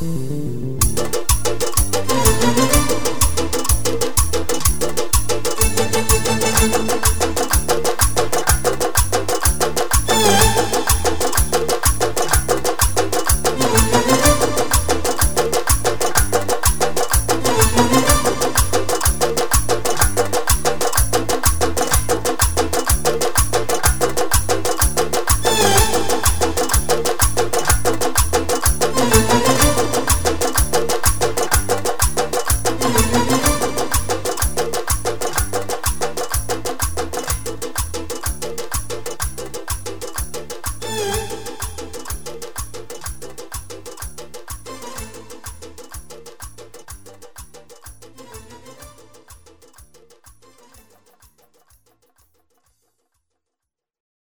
Mm-hmm.